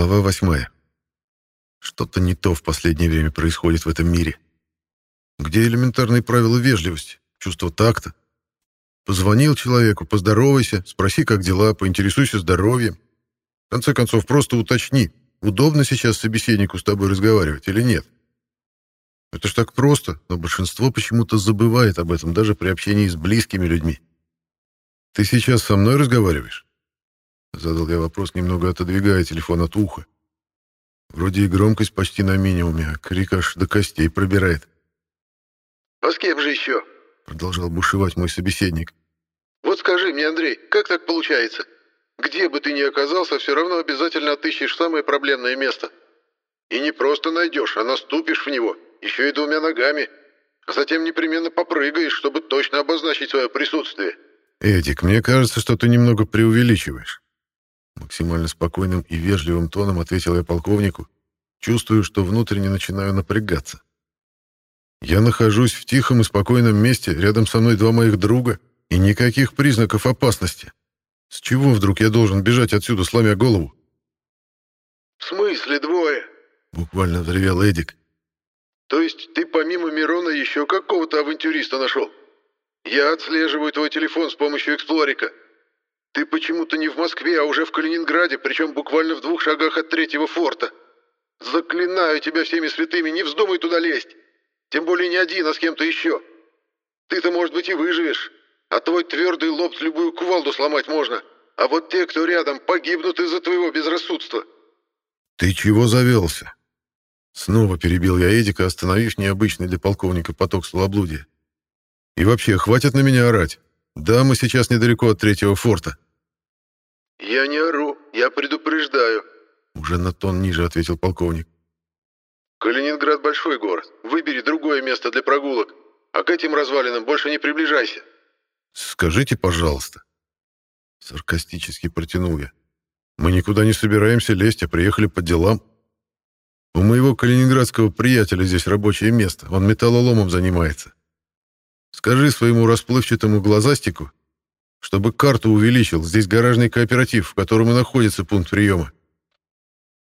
Глава восьмая. Что-то не то в последнее время происходит в этом мире. Где элементарные правила вежливости, чувство такта? Позвонил человеку, поздоровайся, спроси, как дела, поинтересуйся здоровьем. В конце концов, просто уточни, удобно сейчас собеседнику с тобой разговаривать или нет. Это ж так просто, но большинство почему-то забывает об этом даже при общении с близкими людьми. «Ты сейчас со мной разговариваешь?» Задал я вопрос, немного отодвигая телефон от уха. Вроде и громкость почти на минимуме, а крик аж до костей пробирает. «А с кем же еще?» Продолжал бушевать мой собеседник. «Вот скажи мне, Андрей, как так получается? Где бы ты ни оказался, все равно обязательно отыщешь самое проблемное место. И не просто найдешь, а наступишь в него, еще и двумя ногами. А затем непременно попрыгаешь, чтобы точно обозначить свое присутствие». «Эдик, мне кажется, что ты немного преувеличиваешь. Максимально спокойным и вежливым тоном ответил я полковнику, чувствую, что внутренне начинаю напрягаться. Я нахожусь в тихом и спокойном месте, рядом со мной два моих друга, и никаких признаков опасности. С чего вдруг я должен бежать отсюда, сломя голову? «В смысле двое?» — буквально взревел Эдик. «То есть ты помимо Мирона еще какого-то авантюриста нашел? Я отслеживаю твой телефон с помощью эксплорика. Ты почему-то не в Москве, а уже в Калининграде, причем буквально в двух шагах от третьего форта. Заклинаю тебя всеми святыми, не вздумай туда лезть. Тем более не один, а с кем-то еще. Ты-то, может быть, и выживешь, а твой твердый лоб любую кувалду сломать можно. А вот те, кто рядом, погибнут из-за твоего безрассудства. Ты чего завелся? Снова перебил я Эдика, остановив необычный для полковника поток словоблудия. И вообще, хватит на меня орать. Да, мы сейчас недалеко от третьего форта. Я не ору, я предупреждаю. Уже на тон ниже ответил полковник. Калининград большой город. Выбери другое место для прогулок. А к этим развалинам больше не приближайся. Скажите, пожалуйста. Саркастически протянул я. Мы никуда не собираемся лезть, а приехали по делам. У моего калининградского приятеля здесь рабочее место. Он металлоломом занимается. Скажи своему расплывчатому глазастику, чтобы карту увеличил. Здесь гаражный кооператив, в котором и находится пункт приема.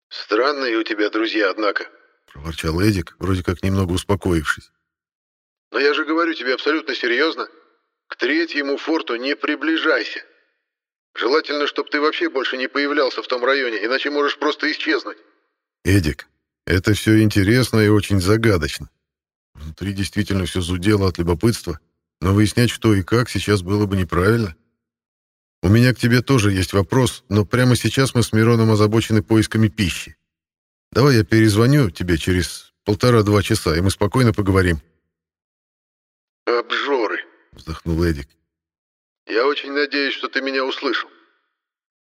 «Странные у тебя друзья, однако», — проворчал Эдик, вроде как немного успокоившись. «Но я же говорю тебе абсолютно серьезно. К третьему форту не приближайся. Желательно, чтобы ты вообще больше не появлялся в том районе, иначе можешь просто исчезнуть». «Эдик, это все интересно и очень загадочно. Внутри действительно все зудело от любопытства, но выяснять, что и как, сейчас было бы неправильно. У меня к тебе тоже есть вопрос, но прямо сейчас мы с Мироном озабочены поисками пищи. Давай я перезвоню тебе через полтора-два часа, и мы спокойно поговорим. «Обжоры», — вздохнул Эдик. «Я очень надеюсь, что ты меня услышал.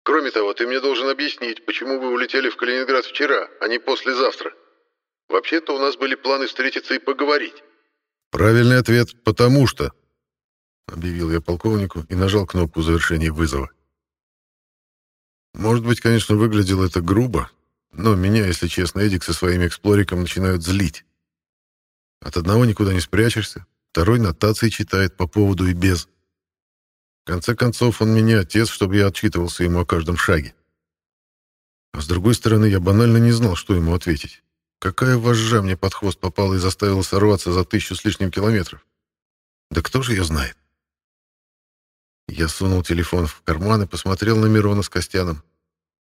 Кроме того, ты мне должен объяснить, почему вы улетели в Калининград вчера, а не послезавтра. Вообще-то у нас были планы встретиться и поговорить. Правильный ответ «потому что», — объявил я полковнику и нажал кнопку завершения вызова. Может быть, конечно, выглядело это грубо, но меня, если честно, Эдик со своим эксплориком начинают злить. От одного никуда не спрячешься, второй нотации читает по поводу и без. В конце концов, он меня отец, чтобы я отчитывался ему о каждом шаге. А с другой стороны, я банально не знал, что ему ответить. Какая вожжа мне под хвост попала и заставила сорваться за тысячу с лишним километров? Да кто же ее знает? Я сунул телефон в карман и посмотрел на Мирона с Костяном.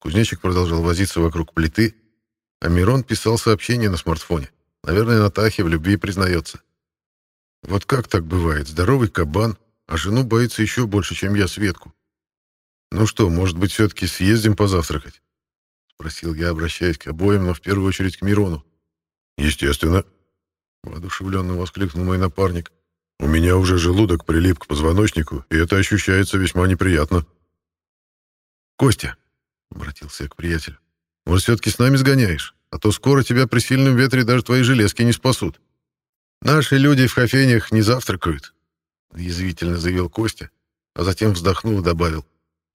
Кузнечик продолжал возиться вокруг плиты, а Мирон писал сообщение на смартфоне. Наверное, Натахе в любви признается. Вот как так бывает? Здоровый кабан, а жену боится еще больше, чем я Светку. Ну что, может быть, все-таки съездим позавтракать? Спросил я, обращаясь к обоим, но в первую очередь к Мирону. «Естественно», — воодушевленно воскликнул мой напарник. «У меня уже желудок прилип к позвоночнику, и это ощущается весьма неприятно». «Костя», — обратился я к приятелю, — «может, все-таки с нами сгоняешь? А то скоро тебя при сильном ветре даже твои железки не спасут. Наши люди в кофейнях не завтракают», — язвительно заявил Костя, а затем вздохнул и добавил.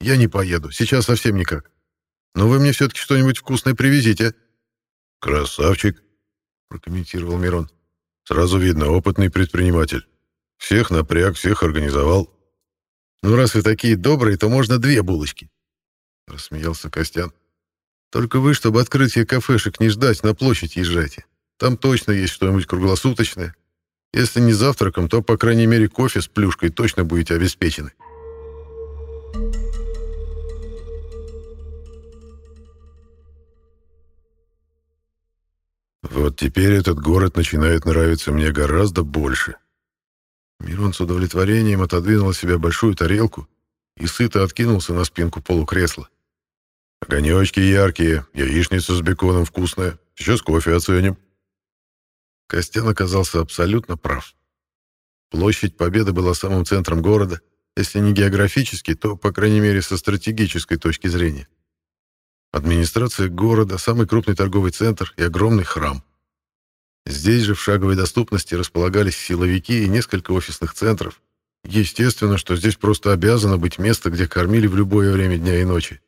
«Я не поеду, сейчас совсем никак. Но вы мне все-таки что-нибудь вкусное привезите». «Красавчик», — прокомментировал Мирон. «Сразу видно, опытный предприниматель. Всех напряг, всех организовал». «Ну, раз вы такие добрые, то можно две булочки», — рассмеялся Костян. Только вы, чтобы открытие кафешек не ждать, на площадь езжайте. Там точно есть что-нибудь круглосуточное. Если не завтраком, то, по крайней мере, кофе с плюшкой точно будете обеспечены. Вот теперь этот город начинает нравиться мне гораздо больше. Мирон с удовлетворением отодвинул от себя большую тарелку и сыто откинулся на спинку полукресла. Огонечки яркие, яичница с беконом вкусная. Сейчас кофе оценим. Костян оказался абсолютно прав. Площадь Победы была самым центром города, если не географически, то, по крайней мере, со стратегической точки зрения. Администрация города, самый крупный торговый центр и огромный храм. Здесь же в шаговой доступности располагались силовики и несколько офисных центров. Естественно, что здесь просто обязано быть место, где кормили в любое время дня и ночи.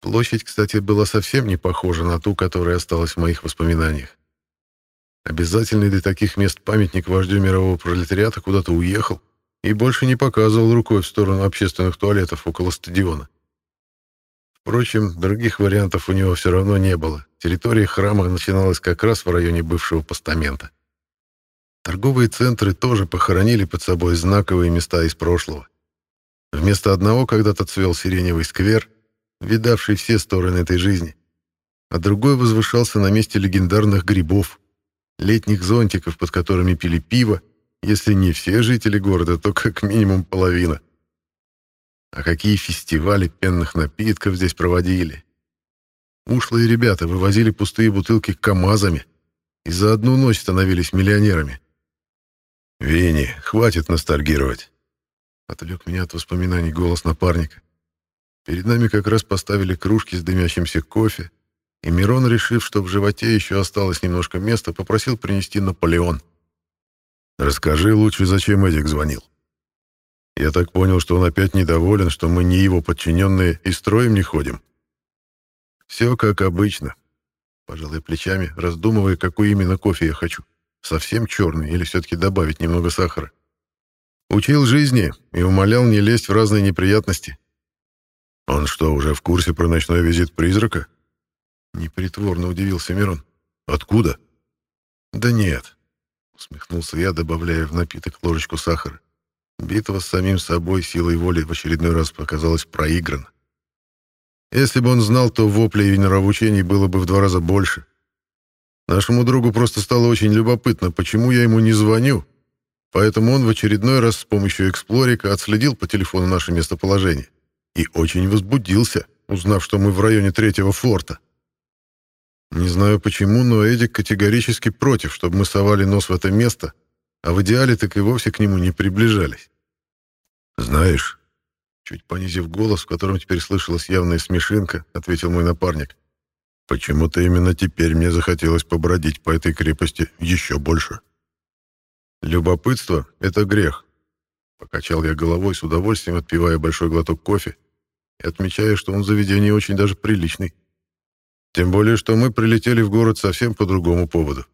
Площадь, кстати, была совсем не похожа на ту, которая осталась в моих воспоминаниях. Обязательный для таких мест памятник вождю мирового пролетариата куда-то уехал и больше не показывал рукой в сторону общественных туалетов около стадиона. Впрочем, других вариантов у него все равно не было. Территория храма начиналась как раз в районе бывшего постамента. Торговые центры тоже похоронили под собой знаковые места из прошлого. Вместо одного когда-то цвел сиреневый сквер, видавший все стороны этой жизни, а другой возвышался на месте легендарных грибов, летних зонтиков, под которыми пили пиво, если не все жители города, то как минимум половина. А какие фестивали пенных напитков здесь проводили. Ушлые ребята вывозили пустые бутылки КАМАЗами и за одну ночь становились миллионерами. «Винни, хватит ностальгировать», — отвлек меня от воспоминаний голос напарника. Перед нами как раз поставили кружки с дымящимся кофе, и Мирон, решив, что в животе еще осталось немножко места, попросил принести Наполеон. «Расскажи лучше, зачем Эдик звонил?» «Я так понял, что он опять недоволен, что мы не его подчиненные и строим не ходим». «Все как обычно», — пожалуй плечами, раздумывая, какой именно кофе я хочу. Совсем черный или все-таки добавить немного сахара. Учил жизни и умолял не лезть в разные неприятности. «Он что, уже в курсе про ночной визит призрака?» Непритворно удивился Мирон. «Откуда?» «Да нет», — усмехнулся я, добавляя в напиток ложечку сахара. Битва с самим собой силой воли в очередной раз показалась проиграна. Если бы он знал, то воплей и нравоучений было бы в два раза больше. Нашему другу просто стало очень любопытно, почему я ему не звоню, поэтому он в очередной раз с помощью эксплорика отследил по телефону наше местоположение и очень возбудился, узнав, что мы в районе третьего форта. Не знаю почему, но Эдик категорически против, чтобы мы совали нос в это место, а в идеале так и вовсе к нему не приближались. «Знаешь...» Чуть понизив голос, в котором теперь слышалась явная смешинка, ответил мой напарник. «Почему-то именно теперь мне захотелось побродить по этой крепости еще больше». «Любопытство — это грех», — покачал я головой с удовольствием, отпивая большой глоток кофе и отмечая, что он в заведении очень даже приличный. Тем более, что мы прилетели в город совсем по другому поводу.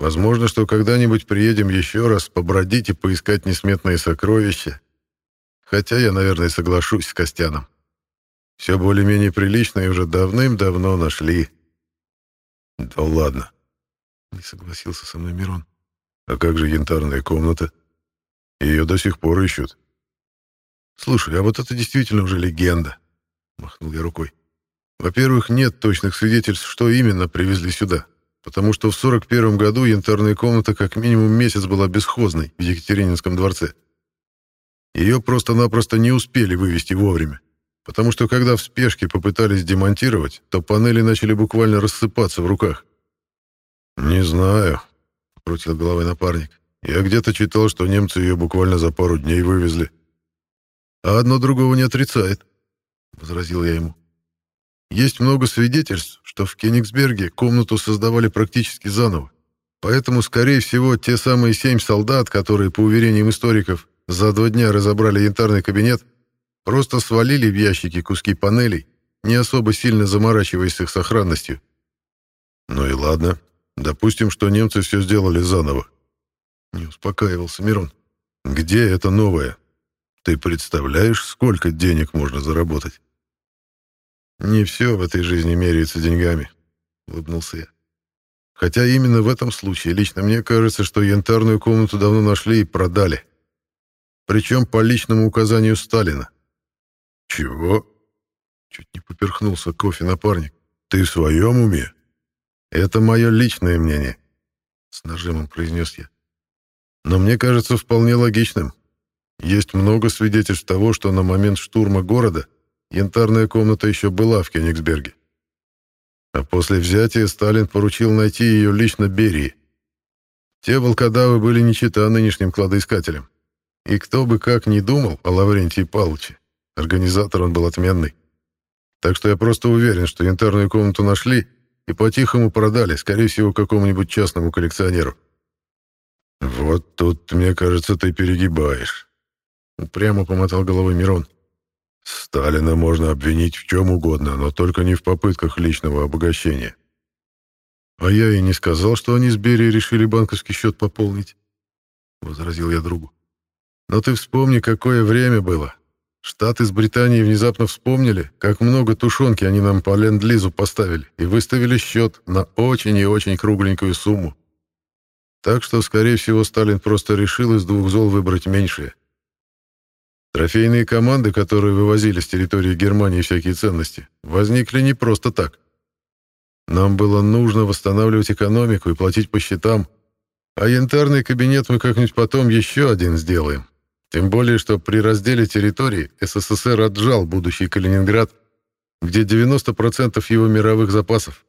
Возможно, что когда-нибудь приедем еще раз побродить и поискать несметные сокровища. Хотя я, наверное, соглашусь с Костяном. Все более-менее приличное уже давным-давно нашли. Да ладно. Не согласился со мной Мирон. А как же янтарная комната? Ее до сих пор ищут. Слушай, а вот это действительно уже легенда. Махнул я рукой. Во-первых, нет точных свидетельств, что именно привезли сюда, потому что в 41 году янтарная комната как минимум месяц была бесхозной в Екатерининском дворце. Ее просто-напросто не успели вывести вовремя, потому что когда в спешке попытались демонтировать, то панели начали буквально рассыпаться в руках. «Не знаю», — крутил головой напарник. «Я где-то читал, что немцы ее буквально за пару дней вывезли». «А одно другого не отрицает», — возразил я ему. Есть много свидетельств, что в Кенигсберге комнату создавали практически заново. Поэтому, скорее всего, те самые семь солдат, которые, по уверениям историков, за два дня разобрали янтарный кабинет, просто свалили в ящики куски панелей, не особо сильно заморачиваясь их сохранностью. Ну и ладно. Допустим, что немцы все сделали заново. Не успокаивался Мирон. Где это новое? Ты представляешь, сколько денег можно заработать? «Не все в этой жизни меряется деньгами», — улыбнулся я. «Хотя именно в этом случае лично мне кажется, что янтарную комнату давно нашли и продали. Причем по личному указанию Сталина». «Чего?» — чуть не поперхнулся кофе напарник. «Ты в своем уме?» «Это мое личное мнение», — с нажимом произнес я. «Но мне кажется вполне логичным. Есть много свидетельств того, что на момент штурма города янтарная комната еще была в Кёнигсберге. А после взятия Сталин поручил найти ее лично Берии. Те волкодавы были не чита нынешним кладоискателям. И кто бы как ни думал о Лаврентии Павловиче, организатор он был отменный. Так что я просто уверен, что янтарную комнату нашли и по-тихому продали, скорее всего, какому-нибудь частному коллекционеру. «Вот тут, мне кажется, ты перегибаешь», — упрямо помотал головой Мирон. Сталина можно обвинить в чем угодно, но только не в попытках личного обогащения. А я и не сказал, что они с Берией решили банковский счет пополнить, — возразил я другу. Но ты вспомни, какое время было. Штаты с Британией внезапно вспомнили, как много тушенки они нам по ленд-лизу поставили и выставили счет на очень и очень кругленькую сумму. Так что, скорее всего, Сталин просто решил из двух зол выбрать меньшее. Трофейные команды, которые вывозили с территории Германии всякие ценности, возникли не просто так. Нам было нужно восстанавливать экономику и платить по счетам, а янтарный кабинет мы как-нибудь потом еще один сделаем. Тем более, что при разделе территории СССР отжал будущий Калининград, где 90% его мировых запасов.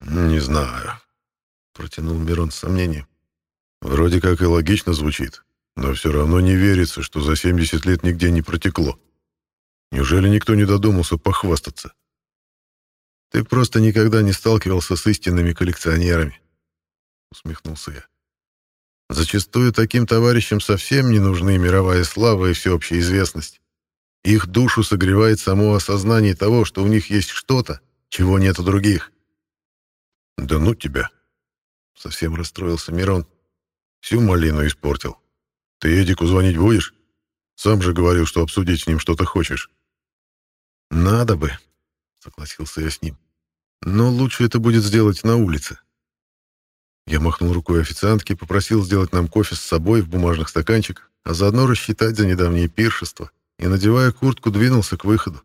«Не знаю», — протянул Мирон с сомнением. «Вроде как и логично звучит. Но все равно не верится, что за 70 лет нигде не протекло. Неужели никто не додумался похвастаться? Ты просто никогда не сталкивался с истинными коллекционерами, усмехнулся я. Зачастую таким товарищам совсем не нужны мировая слава и всеобщая известность. Их душу согревает само осознание того, что у них есть что-то, чего нет у других. «Да ну тебя!» — совсем расстроился Мирон. «Всю малину испортил. Ты Эдику звонить будешь? Сам же говорил, что обсудить с ним что-то хочешь. Надо бы, согласился я с ним. Но лучше это будет сделать на улице. Я махнул рукой официантке, попросил сделать нам кофе с собой в бумажных стаканчиках, а заодно рассчитать за недавнее пиршество, и, надевая куртку, двинулся к выходу.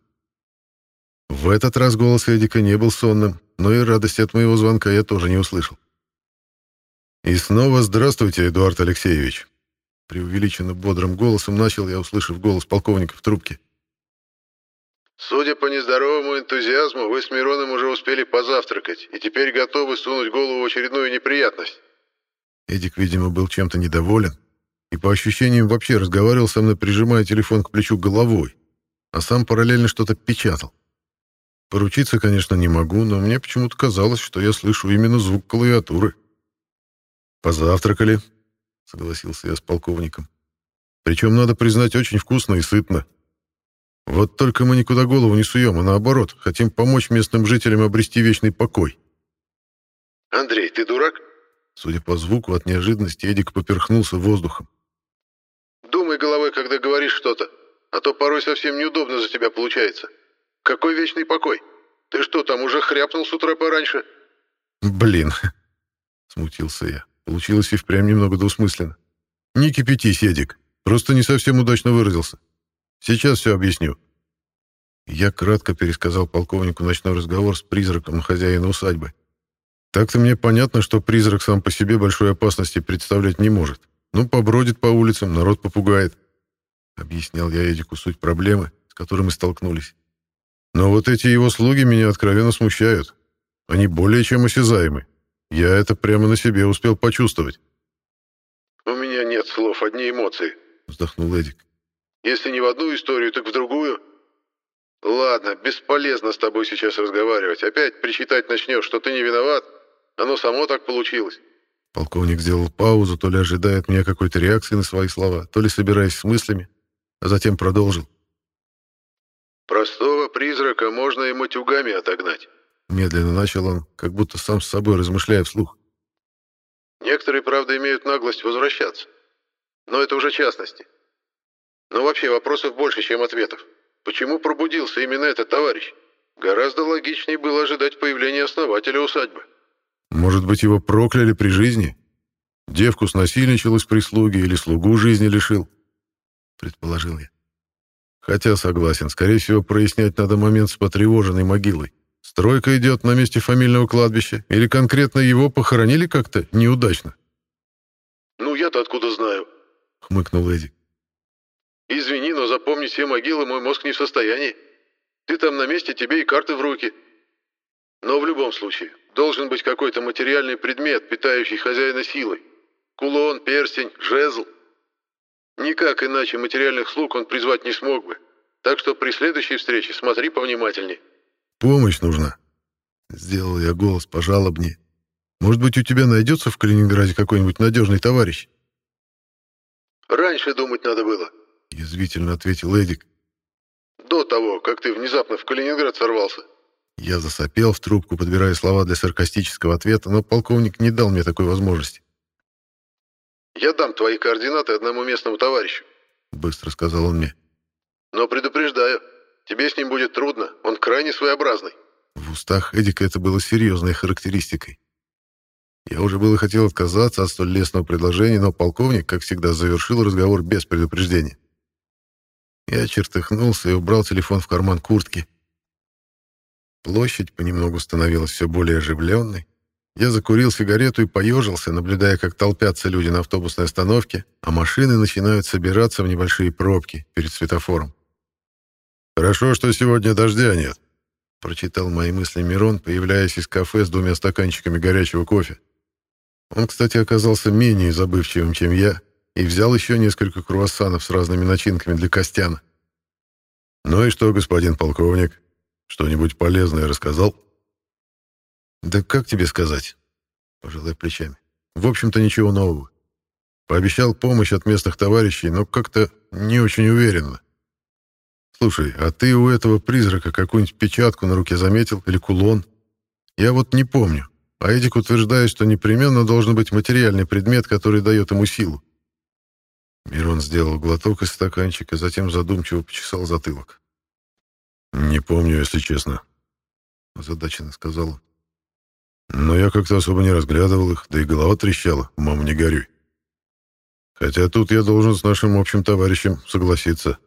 В этот раз голос Эдика не был сонным, но и радости от моего звонка я тоже не услышал. «И снова здравствуйте, Эдуард Алексеевич. Преувеличенно бодрым голосом начал я, услышав голос полковника в трубке. «Судя по нездоровому энтузиазму, вы с Мироном уже успели позавтракать и теперь готовы сунуть голову в очередную неприятность». Эдик, видимо, был чем-то недоволен и по ощущениям вообще разговаривал со мной, прижимая телефон к плечу головой, а сам параллельно что-то печатал. Поручиться, конечно, не могу, но мне почему-то казалось, что я слышу именно звук клавиатуры. «Позавтракали», согласился я с полковником. Причем, надо признать, очень вкусно и сытно. Вот только мы никуда голову не суем, а наоборот, хотим помочь местным жителям обрести вечный покой. «Андрей, ты дурак?» Судя по звуку, от неожиданности Эдик поперхнулся воздухом. «Думай головой, когда говоришь что-то, а то порой совсем неудобно за тебя получается. Какой вечный покой? Ты что, там уже хряпнул с утра пораньше?» «Блин!» — смутился я. Получилось и впрямь немного двусмысленно. «Не кипятись, Эдик. Просто не совсем удачно выразился. Сейчас все объясню». Я кратко пересказал полковнику ночной разговор с призраком хозяина усадьбы. Так-то мне понятно, что призрак сам по себе большой опасности представлять не может. Ну, побродит по улицам, народ попугает. Объяснял я Эдику суть проблемы, с которой мы столкнулись. Но вот эти его слуги меня откровенно смущают. Они более чем осязаемы. Я это прямо на себе успел почувствовать. «У меня нет слов, одни эмоции», — вздохнул Эдик. «Если не в одну историю, так в другую. Ладно, бесполезно с тобой сейчас разговаривать. Опять причитать начнешь, что ты не виноват. Оно само так получилось». Полковник сделал паузу, то ли ожидая от меня какой-то реакции на свои слова, то ли собираясь с мыслями, а затем продолжил. «Простого призрака можно и матюгами отогнать. Медленно начал он, как будто сам с собой размышляя вслух. Некоторые, правда, имеют наглость возвращаться. Но это уже частности. Но вообще вопросов больше, чем ответов. Почему пробудился именно этот товарищ? Гораздо логичнее было ожидать появления основателя усадьбы. Может быть, его прокляли при жизни? Девку снасильничал из прислуги или слугу жизни лишил? Предположил я. Хотя согласен, скорее всего, прояснять надо момент с потревоженной могилой. Стройка идет на месте фамильного кладбища, или конкретно его похоронили как-то неудачно? «Ну, я-то откуда знаю?» — хмыкнул Эдик. «Извини, но запомнить все могилы мой мозг не в состоянии. Ты там на месте, тебе и карты в руки. Но в любом случае, должен быть какой-то материальный предмет, питающий хозяина силой. Кулон, перстень, жезл. Никак иначе материальных слуг он призвать не смог бы. Так что при следующей встрече смотри повнимательней. «Помощь нужна», — сделал я голос пожалобнее. «Может быть, у тебя найдется в Калининграде какой-нибудь надежный товарищ?» «Раньше думать надо было», — язвительно ответил Эдик. «До того, как ты внезапно в Калининград сорвался». Я засопел в трубку, подбирая слова для саркастического ответа, но полковник не дал мне такой возможности. «Я дам твои координаты одному местному товарищу», — быстро сказал он мне. «Но предупреждаю, тебе с ним будет трудно, он крайне своеобразный». В устах Эдика это было серьезной характеристикой. Я уже было хотел отказаться от столь лестного предложения, но полковник, как всегда, завершил разговор без предупреждения. Я чертыхнулся и убрал телефон в карман куртки. Площадь понемногу становилась все более оживленной. Я закурил сигарету и поежился, наблюдая, как толпятся люди на автобусной остановке, а машины начинают собираться в небольшие пробки перед светофором. «Хорошо, что сегодня дождя нет», — прочитал мои мысли Мирон, появляясь из кафе с двумя стаканчиками горячего кофе. Он, кстати, оказался менее забывчивым, чем я, и взял еще несколько круассанов с разными начинками для Костяна. «Ну и что, господин полковник, что-нибудь полезное рассказал?» «Да как тебе сказать?» — пожалуй плечами. «В общем-то, ничего нового. Пообещал помощь от местных товарищей, но как-то не очень уверенно. Слушай, а ты у этого призрака какую-нибудь печатку на руке заметил или кулон? Я вот не помню. А Эдик утверждает, что непременно должен быть материальный предмет, который дает ему силу. Мирон сделал глоток из стаканчика, затем задумчиво почесал затылок. «Не помню, если честно», — озадаченно сказал он. «Но я как-то особо не разглядывал их, да и голова трещала, мама, не горюй. Хотя тут я должен с нашим общим товарищем согласиться.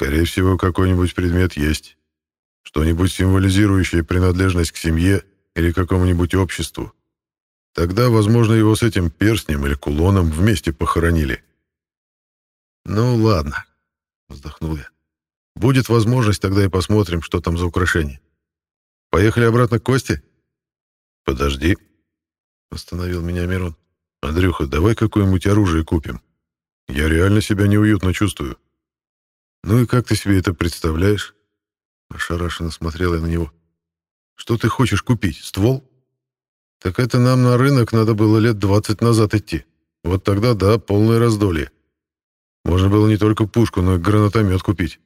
Скорее всего, какой-нибудь предмет есть. Что-нибудь символизирующее принадлежность к семье или какому-нибудь обществу. Тогда, возможно, его с этим перстнем или кулоном вместе похоронили. «Ну, ладно», — вздохнул я. «Будет возможность, тогда и посмотрим, что там за украшение. Поехали обратно к Косте?» «Подожди», — остановил меня Мирон. «Андрюха, давай какое-нибудь оружие купим. Я реально себя неуютно чувствую». «Ну и как ты себе это представляешь?» Ошарашенно смотрел я на него. Что ты хочешь купить? Ствол? Так это нам на рынок надо было лет 20 назад идти. Вот тогда, да, полное раздолье. Можно было не только пушку, но и гранатомет купить.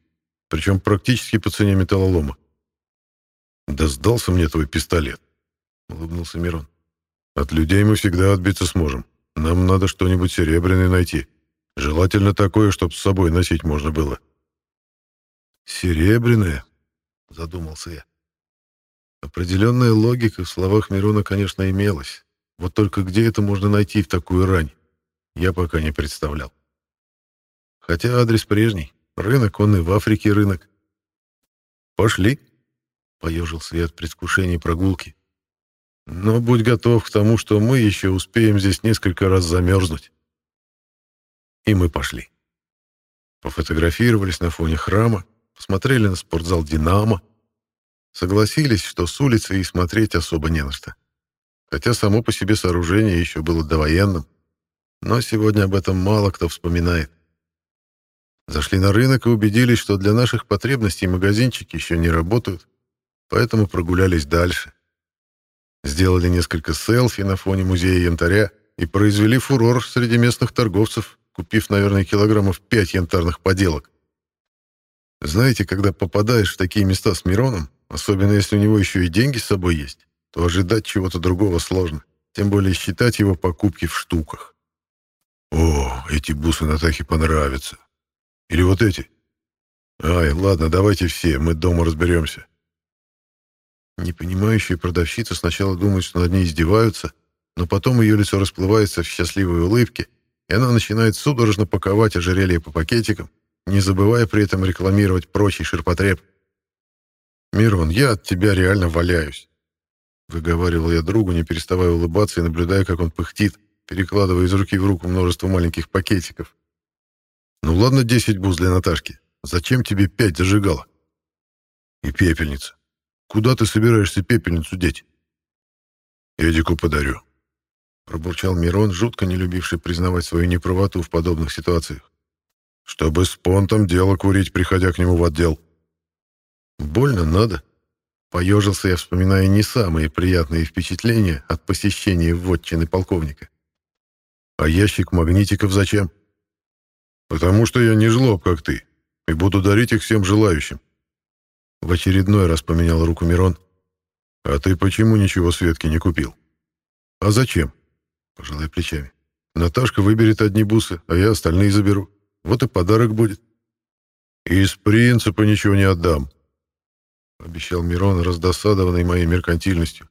Причем практически по цене металлолома. «Да сдался мне твой пистолет», — улыбнулся Мирон. «От людей мы всегда отбиться сможем. Нам надо что-нибудь серебряное найти. Желательно такое, чтобы с собой носить можно было». «Серебряное?» — задумался я. Определенная логика в словах Мирона, конечно, имелась. Вот только где это можно найти в такую рань, я пока не представлял. Хотя адрес прежний. Рынок, он и в Африке рынок. «Пошли», — поежился я от предвкушения прогулки. «Но будь готов к тому, что мы еще успеем здесь несколько раз замерзнуть». И мы пошли. Пофотографировались на фоне храма, посмотрели на спортзал «Динамо», Согласились, что с улицы и смотреть особо не на что. Хотя само по себе сооружение еще было довоенным. Но сегодня об этом мало кто вспоминает. Зашли на рынок и убедились, что для наших потребностей магазинчики еще не работают, поэтому прогулялись дальше. Сделали несколько селфи на фоне музея янтаря и произвели фурор среди местных торговцев, купив, наверное, килограммов пять янтарных поделок. Знаете, когда попадаешь в такие места с Мироном, Особенно если у него еще и деньги с собой есть, то ожидать чего-то другого сложно. Тем более считать его покупки в штуках. О, эти бусы Натахе понравятся. Или вот эти. Ай, ладно, давайте все, мы дома разберемся. Непонимающая продавщица сначала думает, что над ней издеваются, но потом ее лицо расплывается в счастливой улыбке, и она начинает судорожно паковать ожерелье по пакетикам, не забывая при этом рекламировать прочий ширпотреб. «Мирон, я от тебя реально валяюсь», — выговаривал я другу, не переставая улыбаться и наблюдая, как он пыхтит, перекладывая из руки в руку множество маленьких пакетиков. «Ну ладно, 10 буз для Наташки. Зачем тебе пять зажигала?» «И пепельница. Куда ты собираешься пепельницу деть?» «Эдику подарю», — пробурчал Мирон, жутко не любивший признавать свою неправоту в подобных ситуациях. «Чтобы с понтом дело курить, приходя к нему в отдел». «Больно надо». Поежился я, вспоминая не самые приятные впечатления от посещения вотчины полковника. «А ящик магнитиков зачем?» «Потому что я не жлоб, как ты, и буду дарить их всем желающим». В очередной раз поменял руку Мирон. «А ты почему ничего Светке не купил?» «А зачем?» Пожалуй, плечами. «Наташка выберет одни бусы, а я остальные заберу. Вот и подарок будет». «Из принципа ничего не отдам», — обещал Мирон, раздосадованный моей меркантильностью.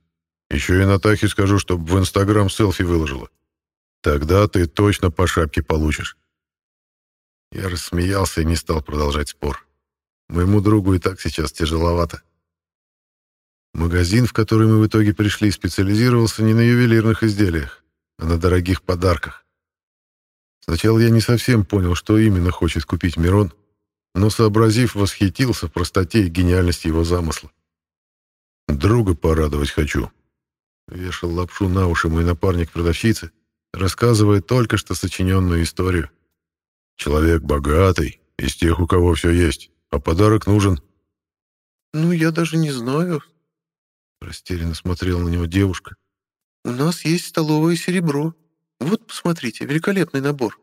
«Еще и Натахе скажу, чтобы в Инстаграм селфи выложила. Тогда ты точно по шапке получишь». Я рассмеялся и не стал продолжать спор. Моему другу и так сейчас тяжеловато. Магазин, в который мы в итоге пришли, специализировался не на ювелирных изделиях, а на дорогих подарках. Сначала я не совсем понял, что именно хочет купить Мирон, но, сообразив, восхитился простоте и гениальности его замысла. «Друга порадовать хочу», — вешал лапшу на уши мой напарник продавщицы, рассказывая только что сочиненную историю. Человек богатый, из тех, у кого все есть, а подарок нужен. Ну, я даже не знаю. Растерянно смотрела на него девушка. У нас есть столовое серебро. Вот, посмотрите, великолепный набор.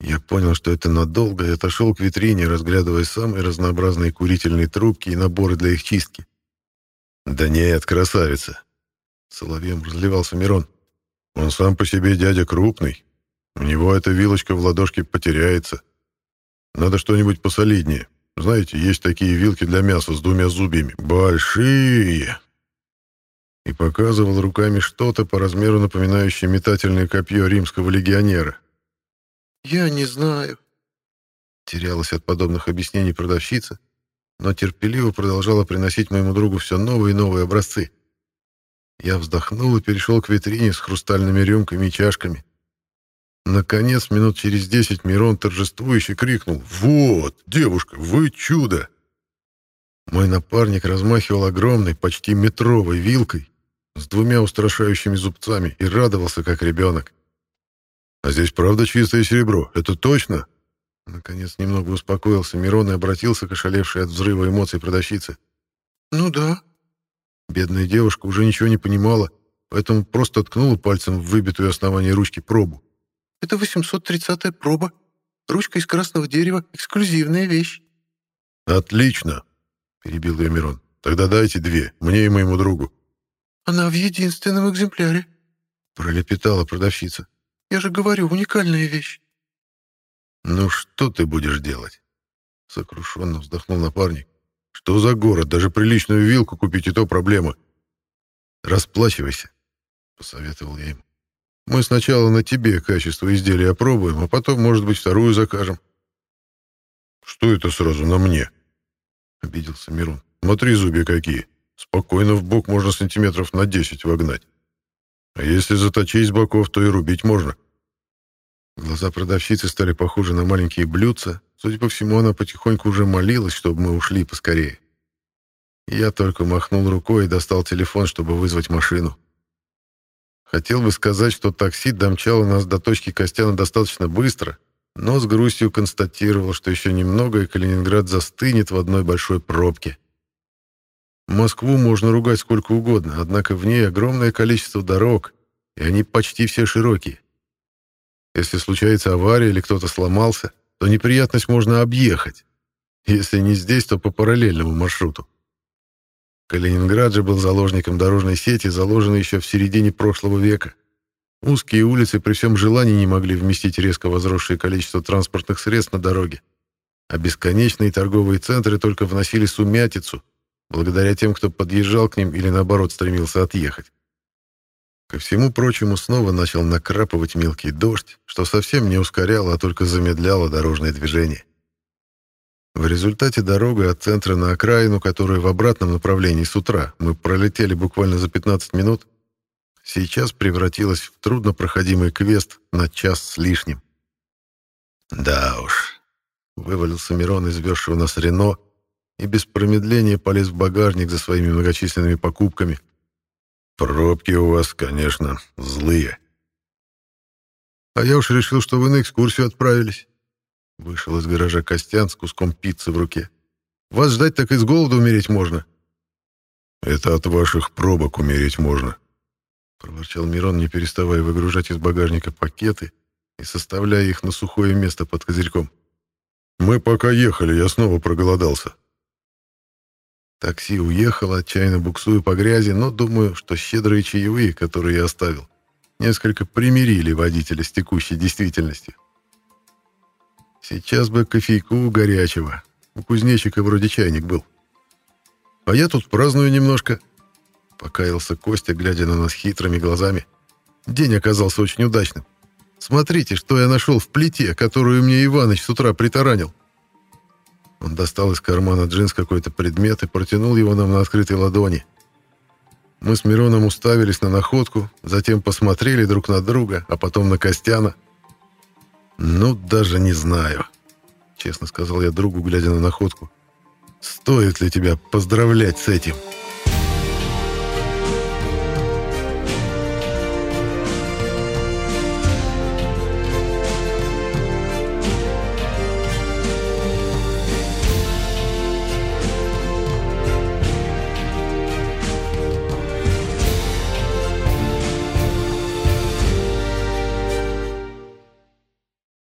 Я понял, что это надолго, и отошел к витрине, разглядывая самые разнообразные курительные трубки и наборы для их чистки. «Да нет, красавица!» Соловьем разливался Мирон. «Он сам по себе дядя крупный, у него эта вилочка в ладошке потеряется. Надо что-нибудь посолиднее. Знаете, есть такие вилки для мяса с двумя зубьями. Большие!» И показывал руками что-то по размеру напоминающее метательное копье римского легионера. «Я не знаю», — терялась от подобных объяснений продавщица, но терпеливо продолжала приносить моему другу все новые и новые образцы. Я вздохнул и перешел к витрине с хрустальными рюмками и чашками. Наконец, минут через десять Мирон торжествующе крикнул «Вот, девушка, вы чудо!» Мой напарник размахивал огромной, почти метровой вилкой с двумя устрашающими зубцами и радовался, как ребенок. «А здесь правда чистое серебро? Это точно?» Наконец немного успокоился Мирон и обратился к ошалевшей от взрыва эмоций продавщице. «Ну да». Бедная девушка уже ничего не понимала, поэтому просто ткнула пальцем в выбитую основание ручки пробу. Это 830-я проба. Ручка из красного дерева — эксклюзивная вещь». «Отлично!» — перебил ее Мирон. «Тогда дайте две, мне и моему другу». «Она в единственном экземпляре», — пролепетала продавщица. «Я же говорю, уникальная вещь». «Ну что ты будешь делать?» — сокрушенно вздохнул напарник. «Что за город? Даже приличную вилку купить и то проблема». «Расплачивайся», — посоветовал я ему. Мы сначала на тебе качество изделия опробуем, а потом, может быть, вторую закажем. Что это сразу на мне? Обиделся Мирон. Смотри, зубья какие. Спокойно в бок можно сантиметров на 10 вогнать. А если заточить с боков, то и рубить можно. Глаза продавщицы стали похожи на маленькие блюдца. Судя по всему, она потихоньку уже молилась, чтобы мы ушли поскорее. Я только махнул рукой и достал телефон, чтобы вызвать машину. Хотел бы сказать, что такси домчало нас до точки Костяна достаточно быстро, но с грустью констатировал, что еще немного, и Калининград застынет в одной большой пробке. Москву можно ругать сколько угодно, однако в ней огромное количество дорог, и они почти все широкие. Если случается авария или кто-то сломался, то неприятность можно объехать. Если не здесь, то по параллельному маршруту. Калининград же был заложником дорожной сети, заложенной еще в середине прошлого века. Узкие улицы при всем желании не могли вместить резко возросшее количество транспортных средств на дороге, а бесконечные торговые центры только вносили сумятицу, благодаря тем, кто подъезжал к ним или наоборот стремился отъехать. Ко всему прочему снова начал накрапывать мелкий дождь, что совсем не ускоряло, а только замедляло дорожное движение. В результате дорога от центра на окраину, которую в обратном направлении с утра мы пролетели буквально за 15 минут, сейчас превратилась в труднопроходимый квест на час с лишним. «Да уж», — вывалился Мирон из везшего нас Рено и без промедления полез в багажник за своими многочисленными покупками. «Пробки у вас, конечно, злые». «А я уж решил, что вы на экскурсию отправились». Вышел из гаража Костян с куском пиццы в руке. «Вас ждать так и с голода умереть можно». «Это от ваших пробок умереть можно», — проворчал Мирон, не переставая выгружать из багажника пакеты и составляя их на сухое место под козырьком. «Мы пока ехали, я снова проголодался». Такси уехало, отчаянно буксуя по грязи, но думаю, что щедрые чаевые, которые я оставил, несколько примирили водителя с текущей действительностью. Сейчас бы кофейку горячего. У кузнечика вроде чайник был. А я тут праздную немножко. Покаялся Костя, глядя на нас хитрыми глазами. День оказался очень удачным. Смотрите, что я нашел в плите, которую мне Иваныч с утра притаранил. Он достал из кармана джинс какой-то предмет и протянул его нам на открытой ладони. Мы с Мироном уставились на находку, затем посмотрели друг на друга, а потом на Костяна. «Ну, даже не знаю», — честно сказал я другу, глядя на находку. «Стоит ли тебя поздравлять с этим?»